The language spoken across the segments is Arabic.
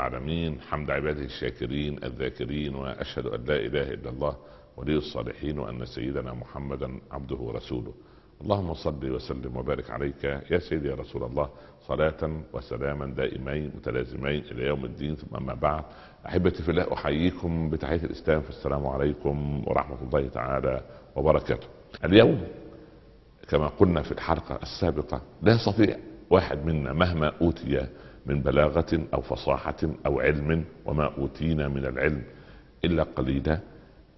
العالمين حمد عباده الشاكرين الذاكرين وأشهد أن لا إله إلا الله ولي الصالحين وأن سيدنا محمدا عبده ورسوله اللهم صل وسلم وبارك عليك يا سيدي يا رسول الله صلاة وسلاما دائمين متلازمين إلى يوم الدين ثم أما بعد أحبتي في الله أحييكم بتحية الإسلام فالسلام عليكم ورحمة الله تعالى وبركاته. اليوم كما قلنا في الحلقة السابقة لا يستطيع واحد منا مهما أوتي من بلاغة أو فصاحة أو علم وما أوتينا من العلم إلا قليلا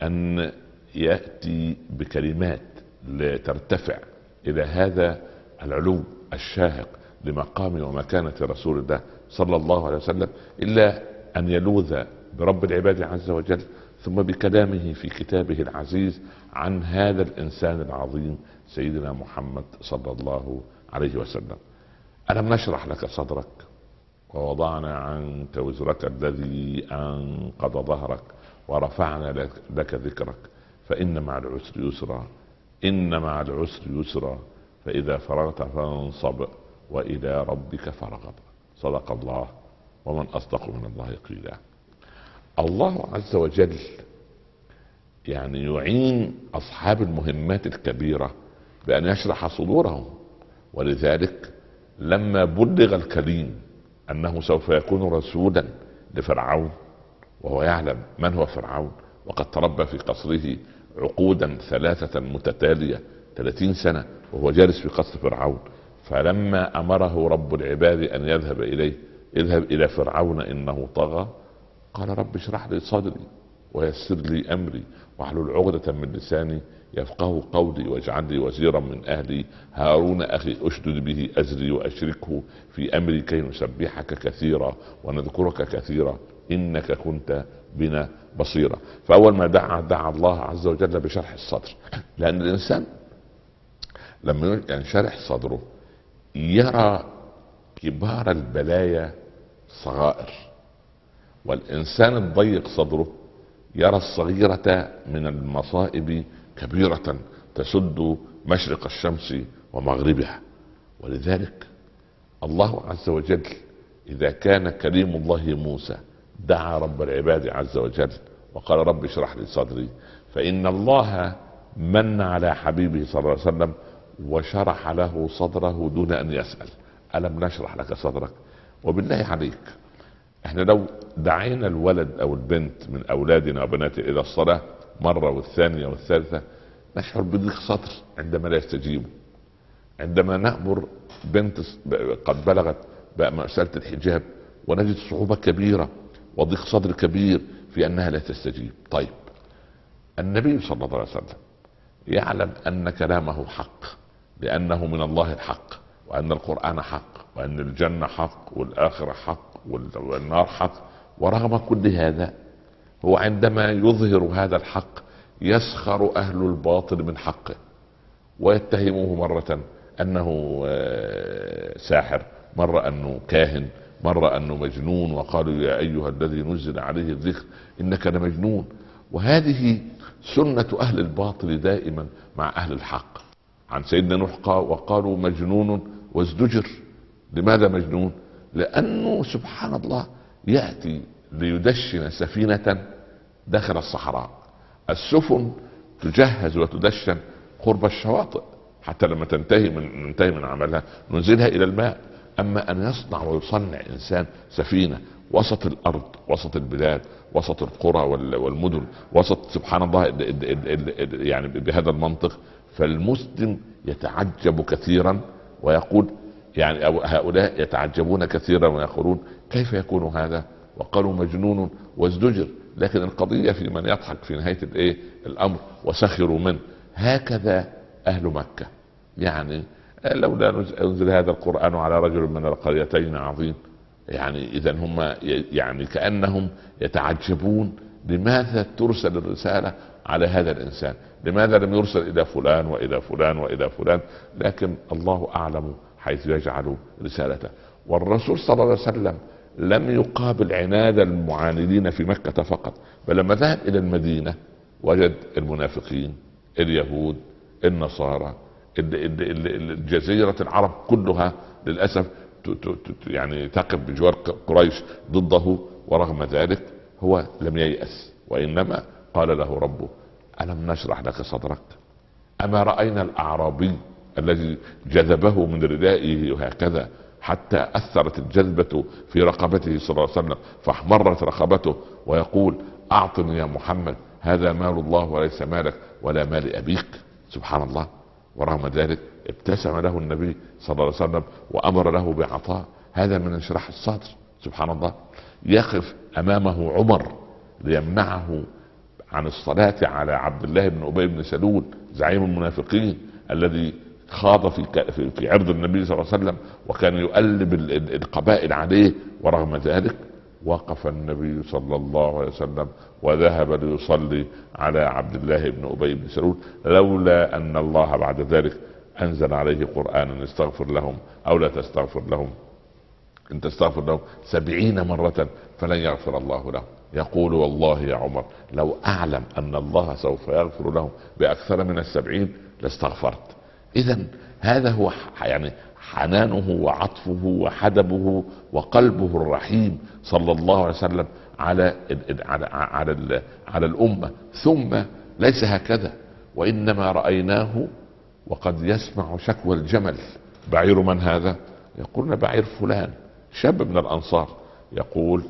أن يأتي بكلمات لترتفع إلى هذا العلو الشاهق لمقام ومكانة رسول الله صلى الله عليه وسلم إلا أن يلوذ برب العباد عز وجل ثم بكلامه في كتابه العزيز عن هذا الإنسان العظيم سيدنا محمد صلى الله عليه وسلم. ألم نشرح لك صدرك؟ ووضعنا عنك وزرك الذي أنقض ظهرك ورفعنا لك, ذكرك. فإن مع العسر يسرا. إن مع العسر يسرا. فإذا فرغت فانصب وإلى ربك فارغب. صدق الله. ومن أصدق من الله قيلا. الله عز وجل يعني يعين أصحاب المهمات الكبيرة بأن يشرح صدورهم. ولذلك لما بلغ الكريم أنه سوف يكون رسولا لفرعون وهو يعلم من هو فرعون. وقد تربى في قصره عقودا ثلاثة متتالية ثلاثين سنة وهو جالس في قصر فرعون. فلما أمره رب العباد أن يذهب إليه اذهب إلى فرعون إنه طغى. قال رب اشرح لي صدري ويسر لي أمري واحلل عقدة من لساني يفقه قولي واجعل لي وزيرا من أهلي. هارون أخي أشدد به أزري وأشركه في أمري كي نسبحك كثيرا ونذكرك كثيرا. إنك كنت بنا بصيرا. فأول ما دعا دعا الله عز وجل بشرح الصدر. لأن الإنسان لما ينشرح صدره يرى كبار البلايا صغائر. والإنسان الضيق صدره يرى الصغيرة من المصائب كبيرة تسد مشرق الشمس ومغربها. ولذلك الله عز وجل إذا كان كريم الله موسى دعا رب العباد عز وجل وقال رب اشرح لي صدري فإن الله من على حبيبه صلى الله عليه وسلم وشرح له صدره دون أن يسأل. ألم نشرح لك صدرك؟ وبالله عليك. إحنا لو دعينا الولد أو البنت من أولادنا وبناتنا إلى الصلاة مرة والثانية والثالثة نشعر بضيق صدر عندما لا يستجيبوا عندما نأمر بنت قد بلغت بقى مسألة الحجاب ونجد صعوبة كبيرة وضيق صدر كبير في أنها لا تستجيب. طيب النبي صلى الله عليه وسلم يعلم أن كلامه حق لأنه من الله الحق وأن القرآن حق وأن الجنة حق والآخرة حق والنار حق ورغم كل هذا هو عندما يظهر هذا الحق يسخر أهل الباطل من حقه. ويتهموه مرة أنه ساحر مرة أنه كاهن مرة أنه مجنون. وقالوا يا أيها الذي نزل عليه الذكر إنك لمجنون. وهذه سنة أهل الباطل دائما مع أهل الحق. عن سيدنا نوح وقالوا مجنون وازدجر. لماذا مجنون؟ لأنه سبحان الله يأتي ليدشن سفينة داخل الصحراء. السفن تجهز وتدشن قرب الشواطئ حتى لما تنتهي من ننتهي من عملها ننزلها إلى الماء. أما أن يصنع ويصنع إنسان سفينة وسط الأرض وسط البلاد وسط القرى والمدن وسط سبحان الله يعني بهذا المنطق فالمسلم يتعجب كثيرا ويقول يعني هؤلاء يتعجبون كثيرا ويقولون كيف يكون هذا؟ وقالوا مجنون وازدجر. لكن القضية في من يضحك في نهاية الإيه؟ الأمر وسخروا منه. هكذا أهل مكة. يعني لولا أنزل هذا القرآن على رجل من القريتين عظيم. يعني اذا هم يعني كأنهم يتعجبون لماذا ترسل الرسالة على هذا الإنسان؟ لماذا لم يرسل إلى فلان وإلى فلان وإلى فلان؟ لكن الله أعلم حيث يجعل رسالته. والرسول صلى الله عليه وسلم لم يقابل عناد المعاندين في مكة فقط بل لما ذهب إلى المدينة وجد المنافقين اليهود النصارى جزيرة العرب كلها للأسف يعني تقف بجوار قريش ضده ورغم ذلك هو لم ييأس. وإنما قال له ربه ألم نشرح لك صدرك؟ أما رأينا الأعرابي الذي جذبه من ردائه هكذا حتى أثرت الجذبة في رقبته صلى الله عليه وسلم فاحمرت رقبته ويقول أعطني يا محمد هذا مال الله وليس مالك ولا مال أبيك. سبحان الله. ورغم ذلك ابتسم له النبي صلى الله عليه وسلم وأمر له بعطاء. هذا من انشراح الصدر. سبحان الله. يقف أمامه عمر ليمنعه عن الصلاة على عبد الله بن أبي بن سلول زعيم المنافقين الذي خاض في في, عرض النبي صلى الله عليه وسلم وكان يؤلب القبائل عليه ورغم ذلك وقف النبي صلى الله عليه وسلم وذهب ليصلي على عبد الله بن أبي بن سلول لولا أن الله بعد ذلك أنزل عليه قرآنا استغفر لهم أو لا تستغفر لهم. إن تستغفر لهم سبعين مرة فلن يغفر الله لهم. يقول والله يا عمر لو أعلم أن الله سوف يغفر لهم بأكثر من السبعين لاستغفرت. اذا هذا هو يعني حنانه وعطفه وحدبه وقلبه الرحيم صلى الله عليه وسلم على على على, على الأمة. ثم ليس هكذا وإنما رأيناه وقد يسمع شكوى الجمل. بعير من هذا؟ يقولون بعير فلان شاب من الأنصار. يقول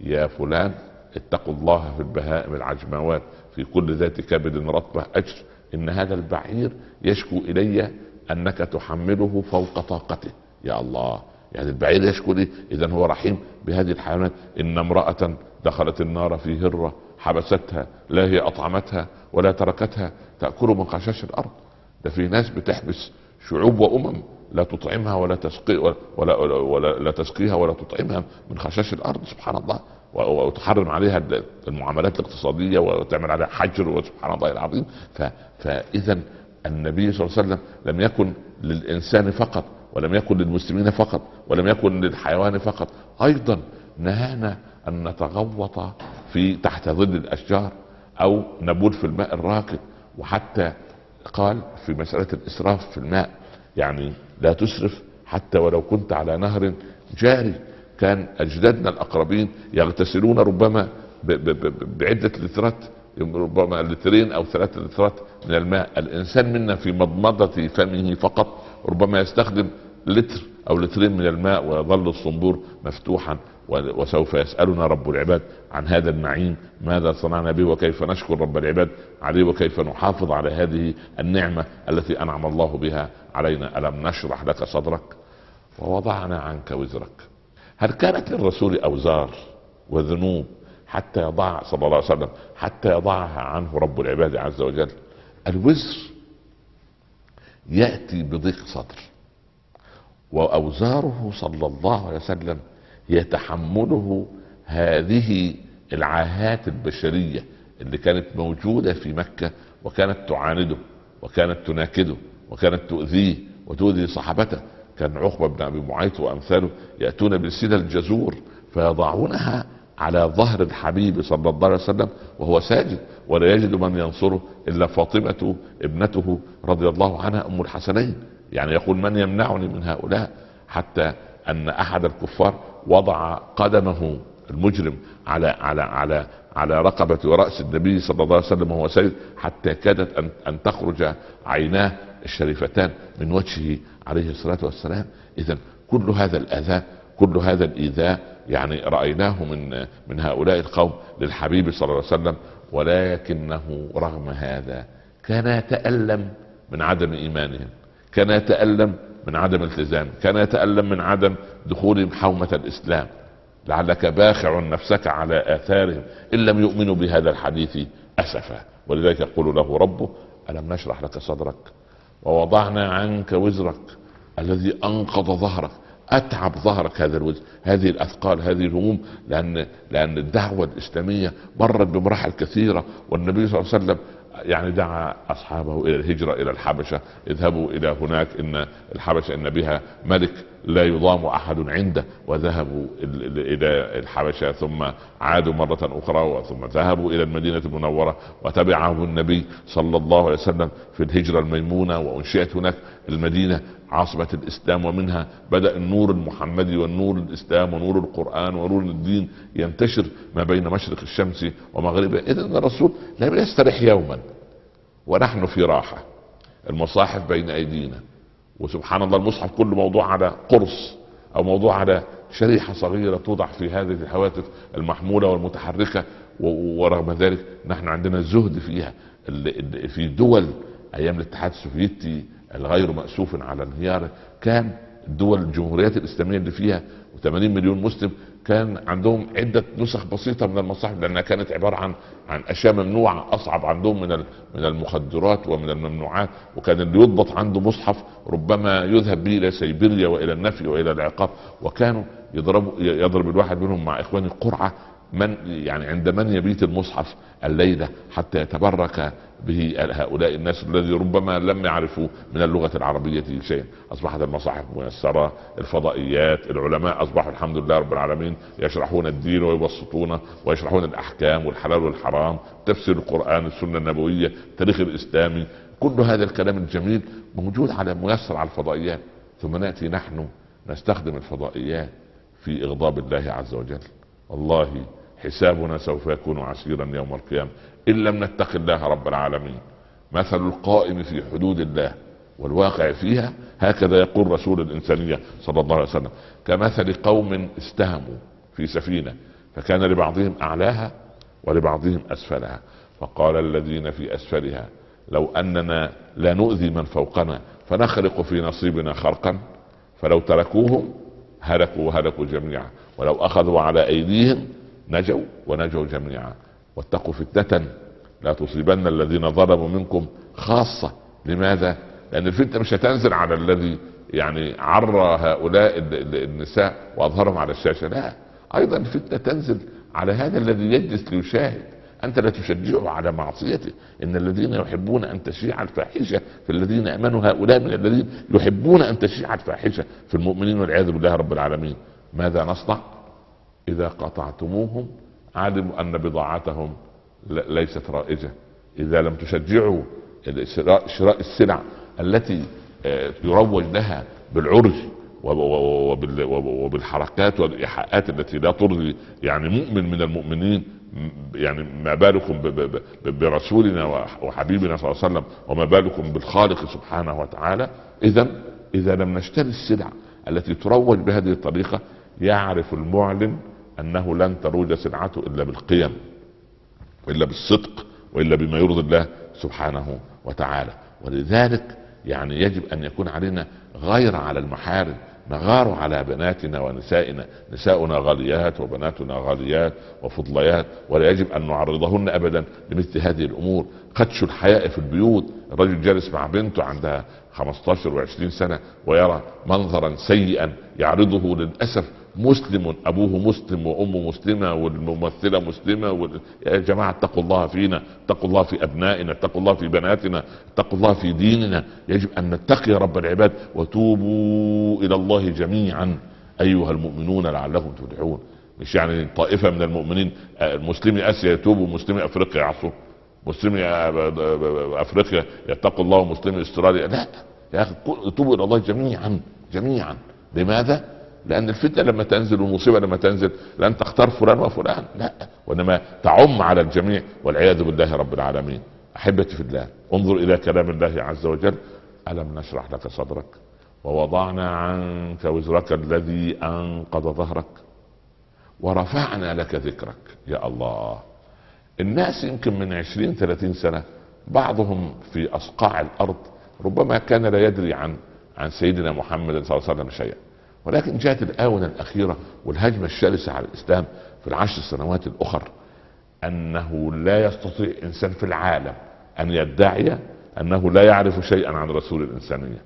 يا فلان اتقوا الله في البهائم العجموات في كل ذات كبد رطبة أجر. إن هذا البعير يشكو إلي أنك تحمله فوق طاقته. يا الله يعني البعير يشكو لي اذا هو رحيم بهذه الحيوانات. إن امرأة دخلت النار في هرة حبستها لا هي أطعمتها ولا تركتها تأكل من خشاش الأرض. ده في ناس بتحبس شعوب وأمم لا تطعمها ولا تسقي ولا, ولا, ولا لا تسقيها ولا تطعمها من خشاش الأرض سبحان الله. وتحرم عليها المعاملات الاقتصادية وتعمل عليها حجر وسبحان الله العظيم. فإذا النبي صلى الله عليه وسلم لم يكن للإنسان فقط ولم يكن للمسلمين فقط ولم يكن للحيوان فقط. أيضا نهانا أن نتغوط في تحت ظل الأشجار أو نبول في الماء الراكد وحتى قال في مسألة الإسراف في الماء يعني لا تسرف حتى ولو كنت على نهر جاري. كان أجدادنا الأقربين يغتسلون ربما بعدة لترات ربما لترين أو ثلاثة لترات من الماء. الإنسان منا في مضمضة فمه فقط ربما يستخدم لتر أو لترين من الماء ويظل الصنبور مفتوحا وسوف يسألنا رب العباد عن هذا النعيم. ماذا صنعنا به وكيف نشكر رب العباد عليه وكيف نحافظ على هذه النعمة التي أنعم الله بها علينا؟ ألم نشرح لك صدرك؟ ووضعنا عنك وزرك. هل كانت للرسول أوزار وذنوب حتى يضع صلى الله عليه وسلم حتى يضعها عنه رب العباد عز وجل؟ الوزر يأتي بضيق صدر وأوزاره صلى الله عليه وسلم يتحمله هذه العاهات البشرية اللي كانت موجودة في مكة وكانت تعانده وكانت تناكده وكانت تؤذيه وتؤذي صحابته. كان عقبة بن أبي معيط وأمثاله يأتون بالسنه الجزور فيضعونها على ظهر الحبيب صلى الله عليه وسلم وهو ساجد ولا يجد من ينصره إلا فاطمة ابنته رضي الله عنها أم الحسنين. يعني يقول من يمنعني من هؤلاء؟ حتى أن أحد الكفار وضع قدمه المجرم على على على على رقبة ورأس النبي صلى الله عليه وسلم وهو سيد حتى كادت أن, أن تخرج عيناه الشريفتان من وجهه عليه الصلاة والسلام. إذا كل هذا الأذى كل هذا الإيذاء يعني رأيناه من من هؤلاء القوم للحبيب صلى الله عليه وسلم. ولكنه رغم هذا كان يتألم من عدم إيمانهم كان يتألم من عدم التزام كان يتألم من عدم دخولهم حومة الإسلام. لعلك باخع نفسك على آثارهم إن لم يؤمنوا بهذا الحديث أسفا. ولذلك يقول له ربه ألم نشرح لك صدرك؟ ووضعنا عنك وزرك الذي أنقض ظهرك أتعب ظهرك هذا الوزن هذه الأثقال هذه الهموم لأن لأن الدعوة الإسلامية مرت بمراحل كثيرة والنبي صلى الله عليه وسلم يعني دعا أصحابه إلى الهجرة إلى الحبشة. اذهبوا إلى هناك إن الحبشة إن بها ملك لا يضام أحد عنده. وذهبوا إلى الحبشة ثم عادوا مرة أخرى ثم ذهبوا إلى المدينة المنورة. وتبعهم النبي صلى الله عليه وسلم في الهجرة الميمونة وأنشئت هناك المدينة عاصمة الإسلام ومنها بدأ النور المحمدي والنور الإسلام ونور القرآن ونور الدين ينتشر ما بين مشرق الشمس ومغربها إذا الرسول لم يسترح يوما ونحن في راحة. المصاحف بين أيدينا وسبحان الله المصحف كله موضوع على قرص أو موضوع على شريحة صغيرة توضع في هذه الهواتف المحمولة والمتحركة ورغم ذلك نحن عندنا زهد فيها في دول أيام الاتحاد السوفيتي الغير مأسوف على انهياره كان الدول الجمهوريات الإسلامية اللي فيها 80 مليون مسلم كان عندهم عدة نسخ بسيطة من المصاحف لأنها كانت عبارة عن عن أشياء ممنوعة أصعب عندهم من من المخدرات ومن الممنوعات وكان اللي يضبط عنده مصحف ربما يذهب به إلى سيبيريا وإلى النفي وإلى العقاب وكانوا يضربوا يضرب الواحد منهم مع إخوانه قرعة من يعني عند من يبيت المصحف الليلة حتى يتبرك به هؤلاء الناس الذي ربما لم يعرفوا من اللغة العربية شيئا. أصبحت المصاحف ميسرة الفضائيات العلماء أصبحوا الحمد لله رب العالمين يشرحون الدين ويبسطونه ويشرحون الأحكام والحلال والحرام تفسير القرآن السنة النبوية التاريخ الاسلامي كل هذا الكلام الجميل موجود على ميسر على الفضائيات. ثم نأتي نحن نستخدم الفضائيات في إغضاب الله عز وجل. والله حسابنا سوف يكون عسيرا يوم القيامة. إن لم نتق الله رب العالمين مثل القائم في حدود الله والواقع فيها هكذا يقول رسول الإنسانية صلى الله عليه وسلم كمثل قوم استهموا في سفينة فكان لبعضهم أعلاها ولبعضهم أسفلها. فقال الذين في أسفلها لو أننا لا نؤذي من فوقنا فنخرق في نصيبنا خرقا فلو تركوهم هلكوا وهلكوا جميعا. ولو أخذوا على أيديهم نجوا ونجوا جميعا. واتقوا فتنة لا تصيبن الذين ظلموا منكم خاصة. لماذا؟ لأن الفتنة مش هتنزل على الذي يعني عرى هؤلاء النساء وأظهرهم على الشاشة. لا أيضا الفتنة تنزل على هذا الذي يجلس ليشاهد. أنت لا تشجعه على معصيته. إن الذين يحبون أن تشيع الفاحشة في الذين آمنوا هؤلاء من الذين يحبون أن تشيع الفاحشة في المؤمنين والعياذ بالله رب العالمين. ماذا نصنع؟ إذا قطعتموهم علموا أن بضاعتهم ليست رائجة. إذا لم تشجعوا شراء السلع التي آه، يروج لها بالعرج وبالحركات والإيحاءات التي لا ترضي يعني مؤمن من المؤمنين يعني ما بالكم برسولنا وحبيبنا صلى الله عليه وسلم وما بالكم بالخالق سبحانه وتعالى اذا إذا لم نشتري السلع التي تروج بهذه الطريقة يعرف المعلن أنه لن تروج سلعته إلا بالقيم والا بالصدق وإلا بما يرضي الله سبحانه وتعالى. ولذلك يعني يجب أن يكون علينا غير على المحارم نغار على بناتنا ونسائنا. نساؤنا غاليات وبناتنا غاليات وفضليات ولا يجب أن نعرضهن ابدا لمثل هذه الأمور. خدش الحياء في البيوت الرجل جالس مع بنته عندها 15 و20 سنة ويرى منظرا سيئا يعرضه للأسف مسلم أبوه مسلم وأمه مسلمة والممثلة مسلمة وال... يا جماعة اتقوا الله فينا اتقوا الله في أبنائنا اتقوا الله في بناتنا اتقوا الله في ديننا. يجب أن نتقي رب العباد وتوبوا إلى الله جميعا أيها المؤمنون لعلكم تفلحون. مش يعني طائفة من المؤمنين مسلمي اسيا يتوبوا ومسلمي افريقيا يعصوا مسلمي أفريقيا يتقوا الله ومسلمي أستراليا. لا يا أخي توبوا إلى الله جميعا جميعا. لماذا؟ لأن الفتنة لما تنزل والمصيبة لما تنزل لن تختار فلان وفلان. لا وإنما تعم على الجميع والعياذ بالله رب العالمين. أحبتي في الله انظر إلى كلام الله عز وجل. ألم نشرح لك صدرك؟ ووضعنا عنك وزرك الذي أنقض ظهرك. ورفعنا لك ذكرك يا الله. الناس يمكن من عشرين ثلاثين سنة بعضهم في أصقاع الأرض ربما كان لا يدري عن عن سيدنا محمد صلى الله عليه وسلم شيئا. ولكن جاءت الآونة الأخيرة والهجمة الشرسة على الإسلام في العشر سنوات الأخر أنه لا يستطيع إنسان في العالم أن يدعي أنه لا يعرف شيئا عن رسول الإنسانية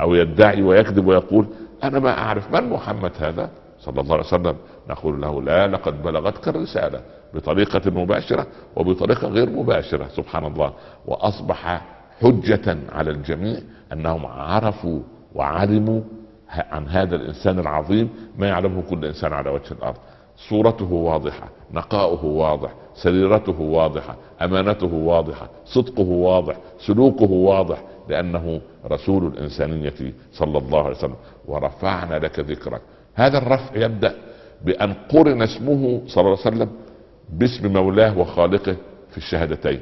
أو يدعي ويكذب ويقول أنا ما أعرف من محمد هذا؟ صلى الله عليه وسلم نقول له لا لقد بلغتك الرسالة بطريقة مباشرة وبطريقة غير مباشرة سبحان الله. وأصبح حجة على الجميع أنهم عرفوا وعلموا عن هذا الإنسان العظيم ما يعلمه كل إنسان على وجه الأرض. صورته واضحة نقاؤه واضح سريرته واضحة أمانته واضحة صدقه واضح سلوكه واضح لأنه رسول الانسانيه صلى الله عليه وسلم. ورفعنا لك ذكرك. هذا الرفع يبدأ بأن قرن اسمه صلى الله عليه وسلم باسم مولاه وخالقه في الشهادتين.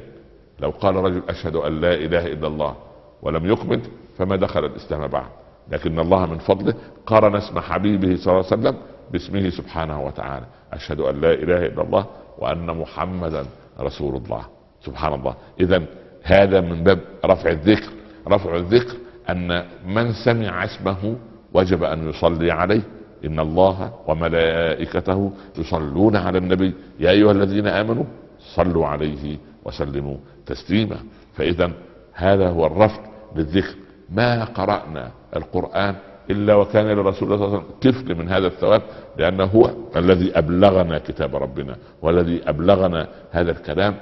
لو قال رجل أشهد أن لا إله إلا الله ولم يكمل فما دخل الإسلام بعد. لكن الله من فضله قرن اسم حبيبه صلى الله عليه وسلم باسمه سبحانه وتعالى. أشهد أن لا إله إلا الله وأن محمدا رسول الله. سبحان الله. اذا هذا من باب رفع الذكر. رفع الذكر أن من سمع اسمه وجب أن يصلي عليه. إن الله وملائكته يصلون على النبي. يا أيها الذين آمنوا صلوا عليه وسلموا تسليما. فاذا هذا هو الرفع للذكر ما قرأنا القرآن إلا وكان لرسول صلى الله عليه وسلم كفل من هذا الثواب لأنه هو الذي أبلغنا كتاب ربنا والذي أبلغنا هذا الكلام.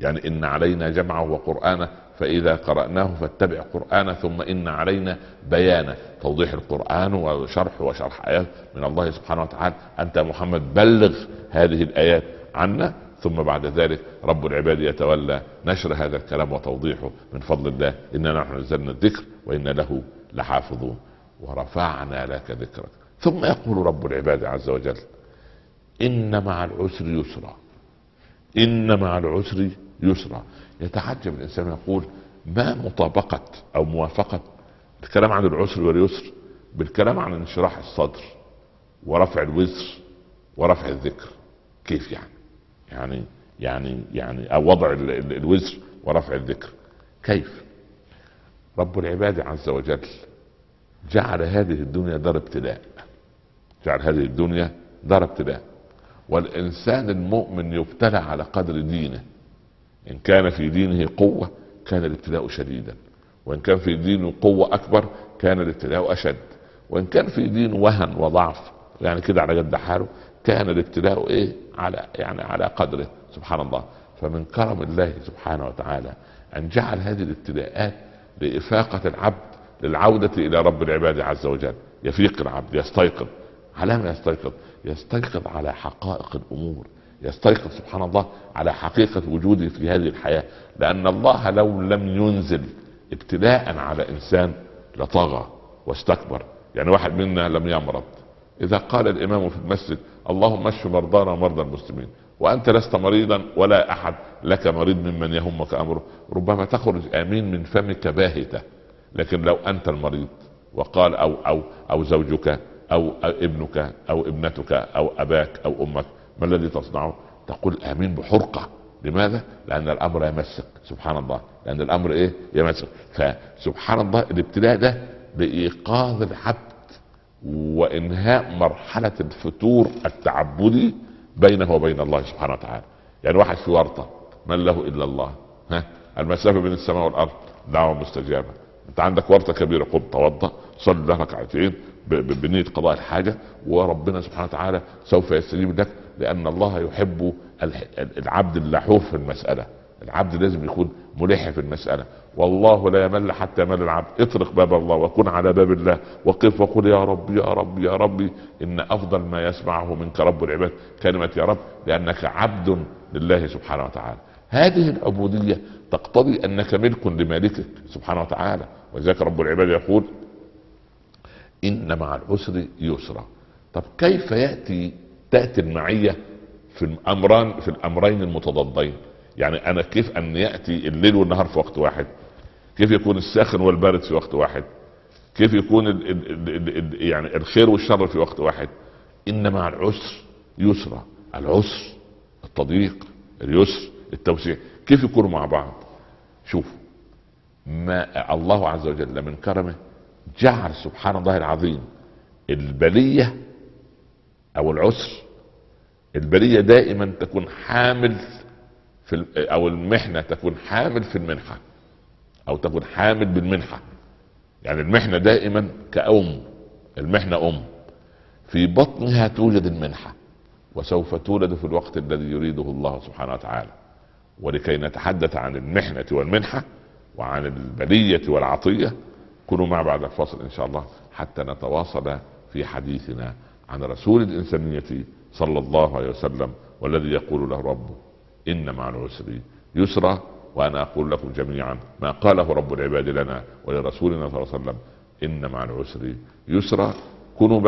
يعني إن علينا جمعه وقرآنه فإذا قرأناه فاتبع قرآنه ثم إن علينا بيانه. توضيح القرآن وشرح وشرح آيات من الله سبحانه وتعالى. أنت محمد بلغ هذه الآيات عنا ثم بعد ذلك رب العباد يتولى نشر هذا الكلام وتوضيحه من فضل الله. انا نحن نزلنا الذكر وان له لحافظون. ورفعنا لك ذكرك. ثم يقول رب العباد عز وجل إن مع العسر يسرا. إن مع العسر يسرا. يتعجب الإنسان يقول ما مطابقة أو موافقة الكلام عن العسر واليسر بالكلام عن انشراح الصدر ورفع الوزر ورفع الذكر؟ كيف يعني؟ يعني يعني يعني أو وضع الوزر ورفع الذكر. كيف؟ رب العباد عز وجل جعل هذه الدنيا دار ابتلاء. جعل هذه الدنيا دار ابتلاء. والإنسان المؤمن يبتلى على قدر دينه. إن كان في دينه قوة كان الابتلاء شديدا. وإن كان في دينه قوة أكبر كان الابتلاء أشد. وإن كان في دينه وهن وضعف يعني كده على قد حاله كان الابتلاء إيه؟ على يعني على قدره سبحان الله. فمن كرم الله سبحانه وتعالى أن جعل هذه الابتلاءات لإفاقة العبد للعودة إلى رب العباد عز وجل. يفيق العبد يستيقظ. على ما يستيقظ؟ يستيقظ على حقائق الأمور. يستيقظ سبحان الله على حقيقة وجوده في هذه الحياة. لأن الله لو لم ينزل ابتلاء على إنسان لطغى واستكبر. يعني واحد منا لم يمرض. إذا قال الإمام في المسجد اللهم اشف مرضانا ومرضى المسلمين وأنت لست مريضا ولا أحد لك مريض ممن يهمك أمره. ربما تخرج آمين من فمك باهتة لكن لو أنت المريض وقال أو أو أو زوجك أو ابنك أو ابنتك أو أباك أو أمك ما الذي تصنعه؟ تقول آمين بحرقة. لماذا؟ لأن الأمر يمسك. سبحان الله. لأن الأمر إيه؟ يمسك. فسبحان الله الابتلاء ده لايقاظ العبد وإنهاء مرحلة الفتور التعبدي بينه وبين الله سبحانه وتعالى. يعني واحد في ورطة من له إلا الله؟ ها؟ المسافة بين السماء والأرض دعوة مستجابة. أنت عندك ورطة كبيرة قم توضأ صلي ركعتين بنية قضاء الحاجة وربنا سبحانه وتعالى سوف يستجيب لك لأن الله يحب العبد اللحوف في المسألة. العبد لازم يكون ملح في المسألة. والله لا يمل حتى يمل العبد. اطرق باب الله وكن على باب الله. وقف وقل يا رب يا رب يا ربي. إن أفضل ما يسمعه منك رب العباد كلمة يا رب لأنك عبد لله سبحانه وتعالى. هذه العبودية تقتضي أنك ملك لمالكك سبحانه وتعالى. ولذلك رب العباد يقول إن مع العسر يسرا. طب كيف يأتي تأتي المعية في الأمران في الأمرين المتضادين؟ يعني أنا كيف أن يأتي الليل والنهار في وقت واحد؟ كيف يكون الساخن والبارد في وقت واحد؟ كيف يكون ال ال ال ال يعني الخير والشر في وقت واحد؟ ان مع العسر يسرا العسر التضييق اليسر التوسيع. كيف يكونوا مع بعض؟ شوف ما الله عز وجل من كرمه جعل سبحان الله العظيم البلية أو العسر البلية دائما تكون حامل في أو المحنة تكون حامل في المنحة أو تكون حامل بالمنحة. يعني المحنة دائما كأم المحنة أم. في بطنها توجد المنحة وسوف تولد في الوقت الذي يريده الله سبحانه وتعالى. ولكي نتحدث عن المحنة والمنحة وعن البلية والعطية كونوا مع بعد الفاصل إن شاء الله حتى نتواصل في حديثنا عن رسول الإنسانية صلى الله عليه وسلم والذي يقول له ربه إن مع العسر يسرا وأنا أقول لكم جميعا ما قاله رب العباد لنا ولرسولنا صلى الله عليه وسلم إن مع العسر يسرا كونوا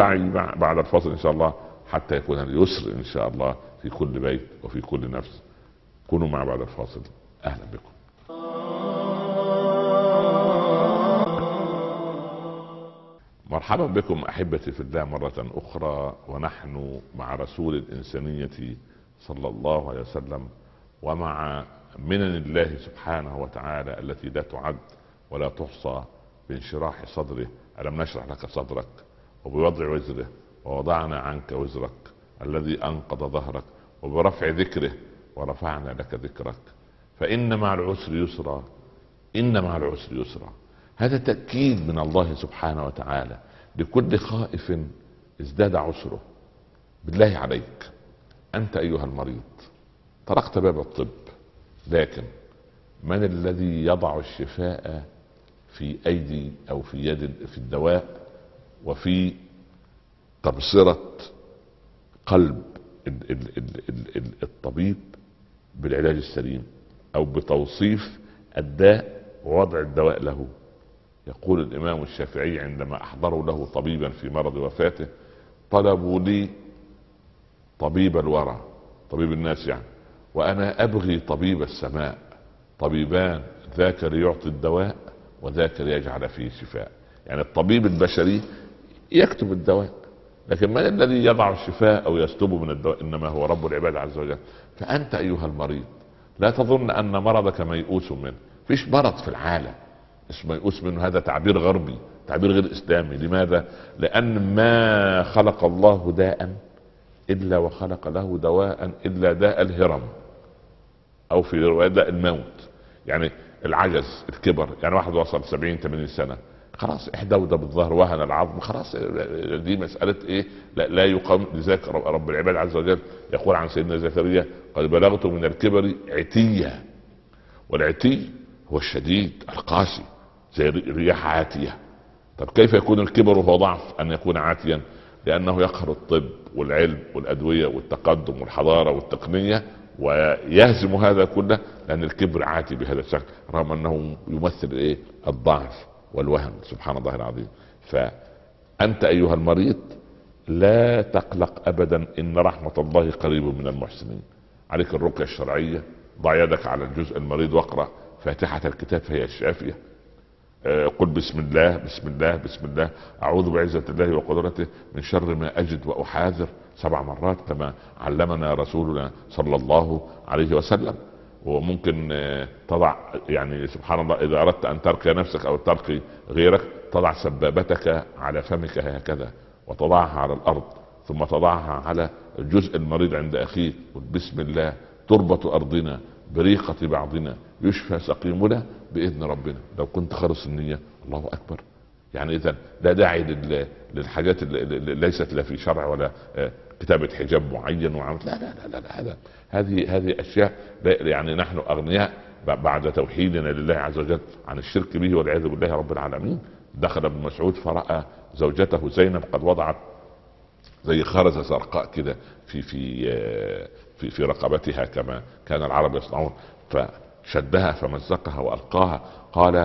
بعد الفاصل إن شاء الله حتى يكون اليسر إن شاء الله في كل بيت وفي كل نفس. كونوا مع بعد الفاصل أهلا بكم. مرحبا بكم أحبتي في الله مرة أخرى ونحن مع رسول الإنسانية صلى الله عليه وسلم. ومع منن الله سبحانه وتعالى التي لا تعد ولا تحصى بانشراح صدره. ألم نشرح لك صدرك وبوضع وزره ووضعنا عنك وزرك الذي أنقض ظهرك وبرفع ذكره ورفعنا لك ذكرك. فإن مع العسر يسرا إن مع العسر يسرا. هذا تأكيد من الله سبحانه وتعالى. لكل خائف ازداد عسره. بالله عليك. أنت أيها المريض. طرقت باب الطب لكن من الذي يضع الشفاء في أيدي أو في يد في الدواء وفي تبصرة قلب الطبيب بالعلاج السليم أو بتوصيف الداء ووضع الدواء له. يقول الإمام الشافعي عندما أحضروا له طبيبا في مرض وفاته طلبوا لي طبيب الورى طبيب الناس يعني. وأنا أبغي طبيب السماء. طبيبان ذاك ليعطي الدواء وذاك ليجعل فيه شفاء. يعني الطبيب البشري يكتب الدواء لكن من الذي يضع الشفاء أو يسلبه من الدواء؟ إنما هو رب العباد عز وجل. فأنت أيها المريض لا تظن أن مرضك ميؤوس منه. فيش مرض في العالم اسمه يؤوس منه. هذا تعبير غربي تعبير غير إسلامي. لماذا؟ لأن ما خلق الله داء إلا وخلق له دواء إلا داء الهرم. أو في روايه الموت. يعني العجز الكبر. يعني واحد وصل 70 80 سنة. خلاص احدودة بالظهر وهن العظم. خلاص دي مسألة إيه؟ لا, لا يقام لذلك رب العباد عز وجل. يقول عن سيدنا زكريا قد بلغت من الكبر عتيا. والعتي هو الشديد القاسي زي رياح عاتية. طب كيف يكون الكبر وهو ضعف أن يكون عاتيا؟ لأنه يقهر الطب والعلم والأدوية والتقدم والحضارة والتقنية ويهزم هذا كله لأن الكبر عاتي بهذا الشكل رغم أنه يمثل إيه؟ الضعف والوهن سبحان الله العظيم. فأنت أيها المريض لا تقلق ابدا إن رحمة الله قريب من المحسنين. عليك الرقية الشرعية ضع يدك على الجزء المريض واقرأ فاتحة الكتاب فهي الشافية آه، قل بسم الله بسم الله بسم الله. أعوذ بعزة الله وقدرته من شر ما أجد وأحاذر. سبع مرات كما علمنا رسولنا صلى الله عليه وسلم. وممكن آه، تضع يعني سبحان الله إذا أردت أن ترقي نفسك أو ترقي غيرك تضع سبابتك على فمك هكذا وتضعها على الأرض ثم تضعها على الجزء المريض عند أخيك بسم الله تربة أرضنا بريقة بعضنا يشفى سقيمنا بإذن ربنا. لو كنت خالص النية الله أكبر. يعني اذا لا داعي للحاجات اللي ليست لا في شرع ولا كتابة حجاب معين وعمل لا لا لا, لا, لا هذا هذه هذه أشياء يعني نحن أغنياء بعد توحيدنا لله عز وجل عن الشرك به والعياذ بالله رب العالمين. دخل ابن مسعود فرأى زوجته زينب قد وضعت زي خرزه زرقاء كده في في آه، في في رقبتها كما كان العرب يصنعون. فشدها فمزقها وألقاها. قال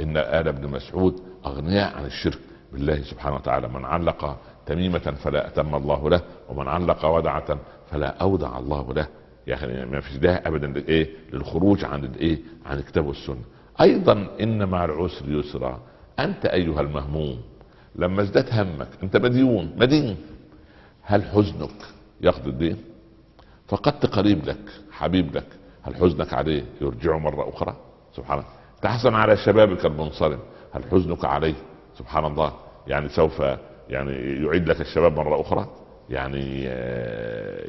إن آل ابن مسعود أغنياء عن الشرك بالله سبحانه وتعالى. من علق تميمة فلا أتم الله له ومن علق ودعة فلا أودع الله له. يعني ما فيش داعي ابدا لايه للخروج عن الايه عن الكتاب والسنة. أيضا ان مع العسر يسرا. أنت أيها المهموم لما ازداد همك أنت مديون مدين. هل حزنك يقضي الدين؟ فقدت قريب لك حبيب لك. هل حزنك عليه يرجعه مرة أخرى؟ سبحان الله. تحزن على شبابك المنصرم. هل حزنك عليه؟ سبحان الله. يعني سوف يعني يعيد لك الشباب مرة أخرى يعني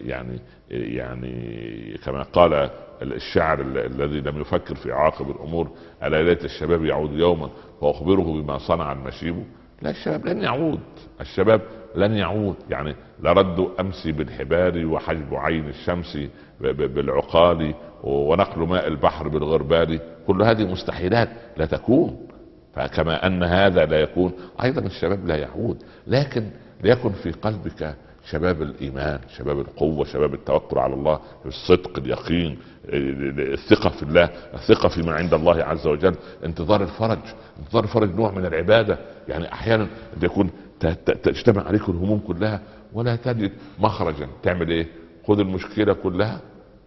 يعني يعني كما قال الشاعر الذي لم يفكر في عواقب الأمور ألا ليت الشباب يعود يوما وأخبره بما صنع المشيب؟ لا الشباب لن يعود الشباب لن يعود. يعني لرد امسي بالحبال وحجب عين الشمس بالعقال ونقل ماء البحر بالغربال. كل هذه مستحيلات لا تكون. فكما أن هذا لا يكون أيضا الشباب لا يعود لكن ليكن في قلبك شباب الإيمان شباب القوة شباب التوكل على الله الصدق اليقين الثقة في الله الثقة فيما عند الله عز وجل انتظار الفرج انتظار الفرج نوع من العبادة. يعني أحيانا يكون تجتمع عليك الهموم كلها ولا تجد مخرجا. تعمل إيه؟ خذ المشكلة كلها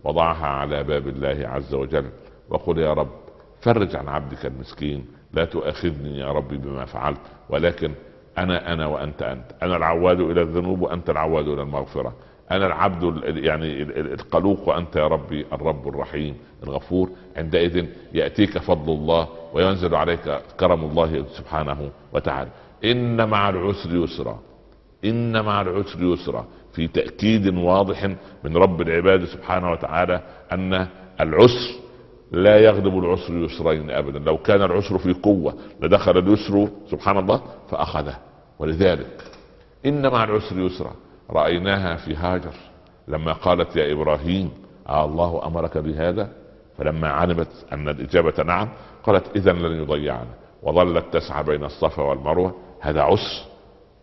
وضعها على باب الله عز وجل وقل يا رب فرج عن عبدك المسكين لا تؤاخذني يا ربي بما فعلت ولكن أنا أنا وأنت أنت. أنا العواد إلى الذنوب وأنت العواد إلى المغفرة. أنا العبد يعني القلوق وأنت يا ربي الرب الرحيم الغفور. عندئذ يأتيك فضل الله وينزل عليك كرم الله سبحانه وتعالى. إن مع العسر يسرا. إن مع العسر يسرا. في تأكيد واضح من رب العباد سبحانه وتعالى أن العسر لا يغلب العسر يسرين ابدا. لو كان العسر في قوة لدخل اليسر سبحان الله فأخذه. ولذلك ان مع العسر يسرا. رأيناها في هاجر. لما قالت يا إبراهيم آه الله أمرك بهذا؟ فلما علمت أن الإجابة نعم قالت اذا لن يضيعنا. وظلت تسعى بين الصفا والمروة. هذا عسر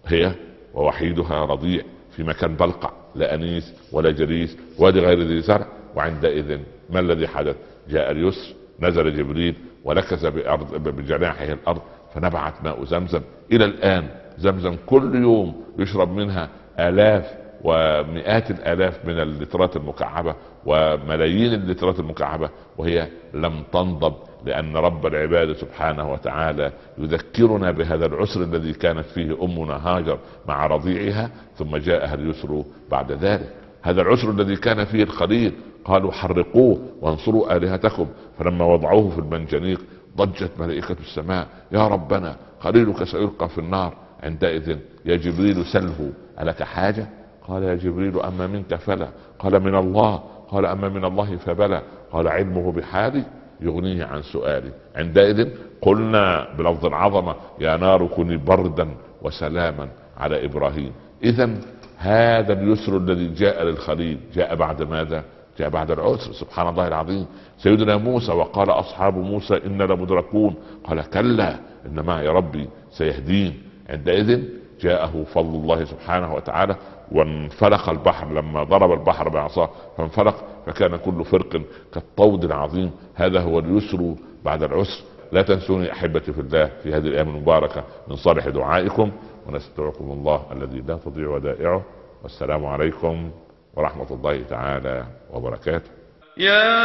هي ووحيدها رضيع في مكان بلقع لا أنيس ولا جريس وادي غير ذي زرع. وعندئذ ما الذي حدث؟ جاء اليسر نزل جبريل ولكز بأرض بجناحه الأرض فنبعت ماء زمزم. إلى الآن زمزم كل يوم يشرب منها آلاف ومئات الآلاف من اللترات المكعبة وملايين اللترات المكعبة وهي لم تنضب لأن رب العباد سبحانه وتعالى يذكرنا بهذا العسر الذي كانت فيه أمنا هاجر مع رضيعها ثم جاءها اليسر بعد ذلك. هذا العسر الذي كان فيه الخليل قالوا حرقوه وانصروا آلهتكم. فلما وضعوه في المنجنيق ضجت ملائكة السماء يا ربنا خليلك سيلقى في النار. عندئذ يا جبريل سله ألك حاجة؟ قال يا جبريل أما منك فلا. قال من الله. قال أما من الله فبلى. قال علمه بحالي يغنيه عن سؤالي. عندئذ قلنا بلفظ العظمة يا نار كوني بردا وسلاما على إبراهيم. إذا هذا اليسر الذي جاء للخليل جاء بعد ماذا؟ جاء بعد العسر سبحان الله العظيم. سيدنا موسى وقال أصحاب موسى إنا لمدركون. قال كلا إن معي ربي سيهدين. عندئذ جاءه فضل الله سبحانه وتعالى وانفلق البحر. لما ضرب البحر بعصاه فانفلق فكان كل فرق كالطود العظيم. هذا هو اليسر بعد العسر. لا تنسوني أحبتي في الله في هذه الأيام المباركة من صالح دعائكم ونستودعكم الله الذي لا تضيع ودائعه. والسلام عليكم ورحمة الله تعالى وبركاته. يا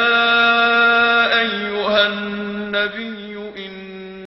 أيها النبي